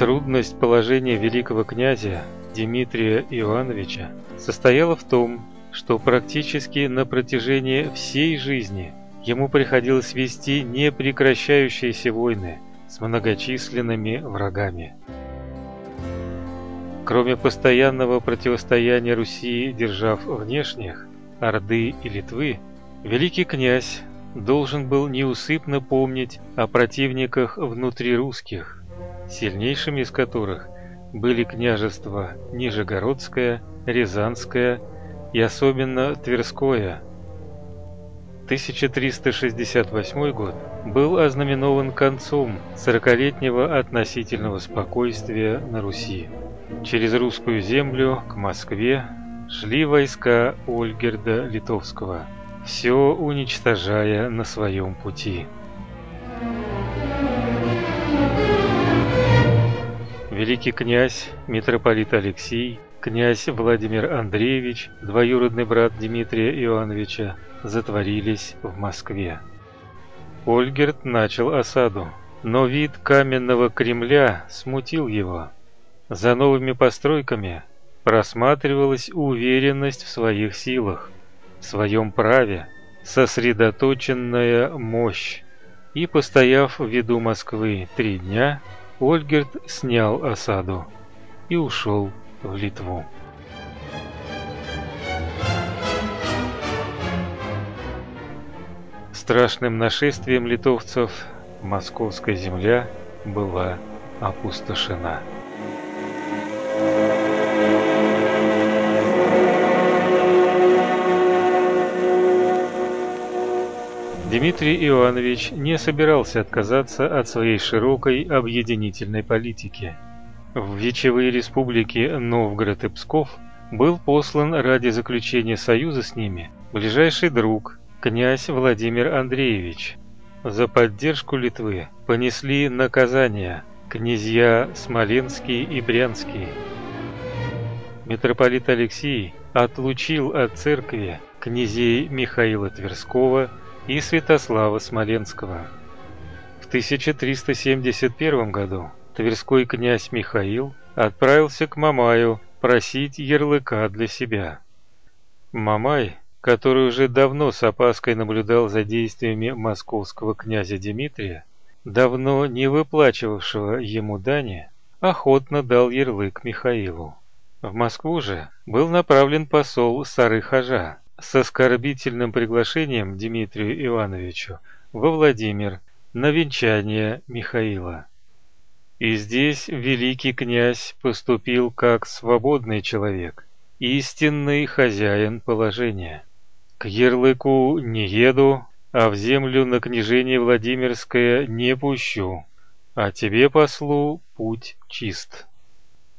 Трудность положения великого князя Дмитрия Ивановича состояла в том, что практически на протяжении всей жизни ему приходилось вести непрекращающиеся войны с многочисленными врагами. Кроме постоянного противостояния Руси держав внешних, Орды и Литвы, великий князь должен был неусыпно помнить о противниках внутрирусских, сильнейшими из которых были княжества Нижегородское, Рязанское и особенно Тверское. 1368 год был ознаменован концом сорокалетнего относительного спокойствия на Руси. Через русскую землю к Москве шли войска Ольгерда Литовского, все уничтожая на своем пути. Великий князь, митрополит Алексий, князь Владимир Андреевич, двоюродный брат Дмитрия Ивановича, затворились в Москве. Ольгерд начал осаду, но вид каменного Кремля смутил его. За новыми постройками просматривалась уверенность в своих силах, в своем праве, сосредоточенная мощь. И, постояв в виду Москвы три дня, Ольгерт снял осаду и ушел в Литву. Страшным нашествием литовцев московская земля была опустошена. Дмитрий Иванович не собирался отказаться от своей широкой объединительной политики. В Вечевые республики Новгород и Псков был послан ради заключения союза с ними ближайший друг, князь Владимир Андреевич. За поддержку Литвы понесли наказания князья Смоленский и Брянский. Митрополит Алексий отлучил от церкви князей Михаила Тверского и Святослава Смоленского. В 1371 году Тверской князь Михаил отправился к Мамаю просить ярлыка для себя. Мамай, который уже давно с опаской наблюдал за действиями московского князя Дмитрия, давно не выплачивавшего ему дани, охотно дал ярлык Михаилу. В Москву же был направлен посол Сары-Хажа, с оскорбительным приглашением Дмитрию Ивановичу во Владимир на венчание Михаила. И здесь великий князь поступил как свободный человек, истинный хозяин положения. К ярлыку не еду, а в землю на княжение Владимирское не пущу, а тебе, послу, путь чист.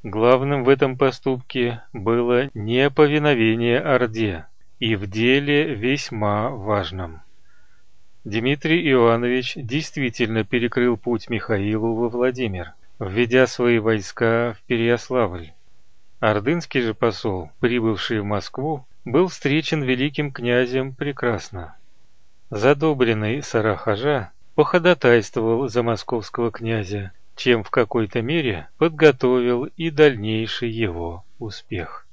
Главным в этом поступке было неповиновение Орде, и в деле весьма важном. Дмитрий Иванович действительно перекрыл путь Михаилу во Владимир, введя свои войска в Переяславль. Ордынский же посол, прибывший в Москву, был встречен великим князем прекрасно. Задобренный Сарахажа походатайствовал за московского князя, чем в какой-то мере подготовил и дальнейший его успех.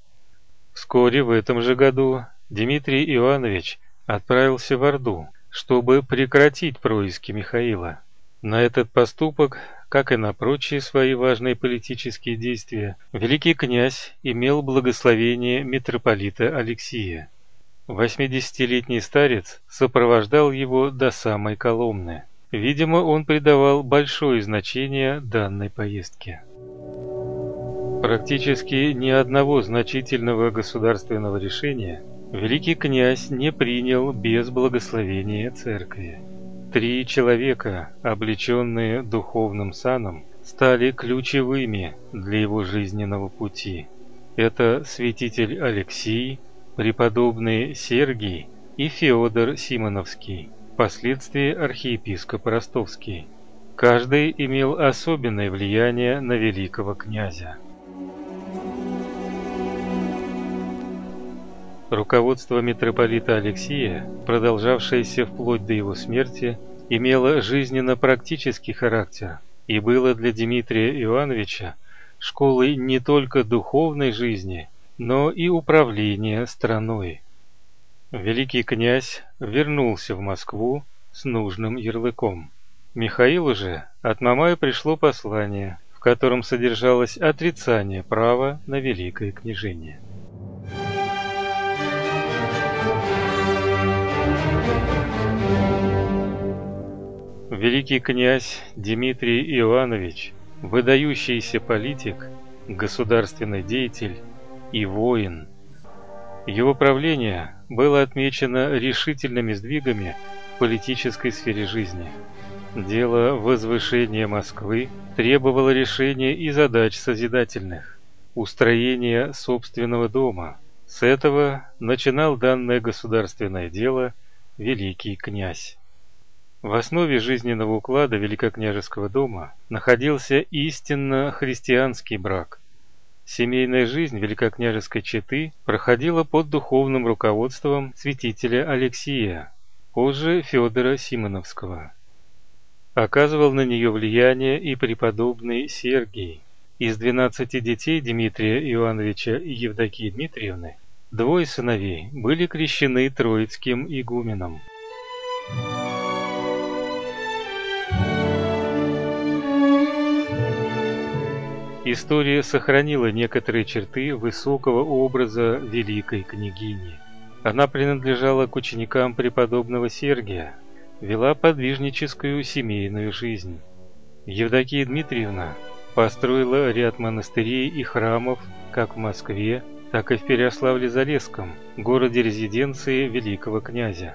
Вскоре в этом же году Дмитрий Иванович отправился в Орду, чтобы прекратить происки Михаила. На этот поступок, как и на прочие свои важные политические действия, великий князь имел благословение митрополита Алексия. Восьмидесятилетний старец сопровождал его до самой Коломны. Видимо, он придавал большое значение данной поездке. Практически ни одного значительного государственного решения великий князь не принял без благословения церкви. Три человека, облеченные духовным саном, стали ключевыми для его жизненного пути. Это святитель Алексий, преподобный Сергий и Феодор Симоновский, впоследствии архиепископ Ростовский. Каждый имел особенное влияние на великого князя. Руководство митрополита Алексия, продолжавшееся вплоть до его смерти, имело жизненно-практический характер. и было для Дмитрия Ивановича школой не только духовной жизни, но и управления страной. Великий князь вернулся в Москву с нужным ярлыком. Михаилу же от Мамая пришло послание, в котором содержалось отрицание права на великое княжение. Великий князь Дмитрий Иванович, выдающийся политик, государственный деятель и воин. Его правление было отмечено решительными сдвигами в политической сфере жизни. Дело возвышения Москвы требовало решения и задач созидательных, устроения собственного дома. С этого начинал данное государственное дело великий князь. В основе жизненного уклада Великокняжеского дома находился истинно христианский брак. Семейная жизнь Великокняжеской четы проходила под духовным руководством святителя Алексия, позже Федора Симоновского. Оказывал на нее влияние и преподобный Сергий. Из двенадцати детей Дмитрия Ивановича и Евдокии Дмитриевны двое сыновей были крещены Троицким игуменом. История сохранила некоторые черты высокого образа великой княгини. Она принадлежала к ученикам преподобного Сергия, вела подвижническую семейную жизнь. Евдокия Дмитриевна построила ряд монастырей и храмов как в Москве, так и в Переяславле-Залесском, городе резиденции великого князя.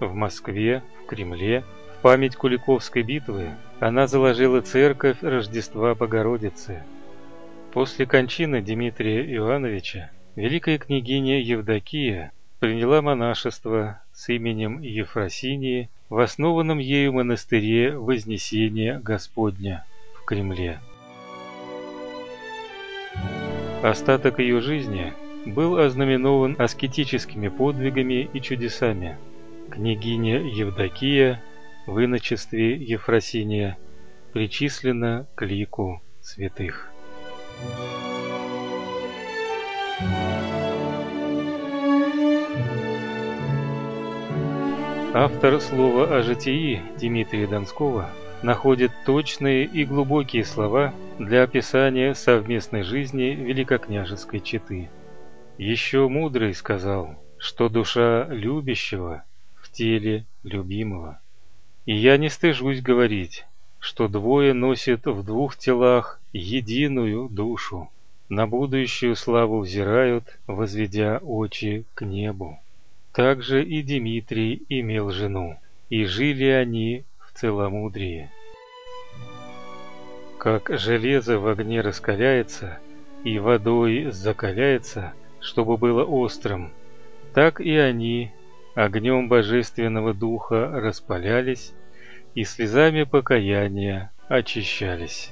В Москве, в Кремле, в память Куликовской битвы она заложила церковь Рождества Богородицы – После кончины Дмитрия Ивановича великая княгиня Евдокия приняла монашество с именем Ефросинии в основанном ею монастыре Вознесения Господня в Кремле. Остаток ее жизни был ознаменован аскетическими подвигами и чудесами. Княгиня Евдокия в иночестве Ефросиния причислена к лику святых. Автор слова о житии Дмитрия Донского находит точные и глубокие слова для описания совместной жизни великокняжеской четы. Еще мудрый сказал, что душа любящего в теле любимого. И я не стыжусь говорить, что двое носят в двух телах единую душу, на будущую славу взирают, возведя очи к небу. Также и Дмитрий имел жену, и жили они в целомудрии. Как железо в огне раскаляется и водой закаляется, чтобы было острым, так и они огнем божественного духа распалялись и слезами покаяния очищались.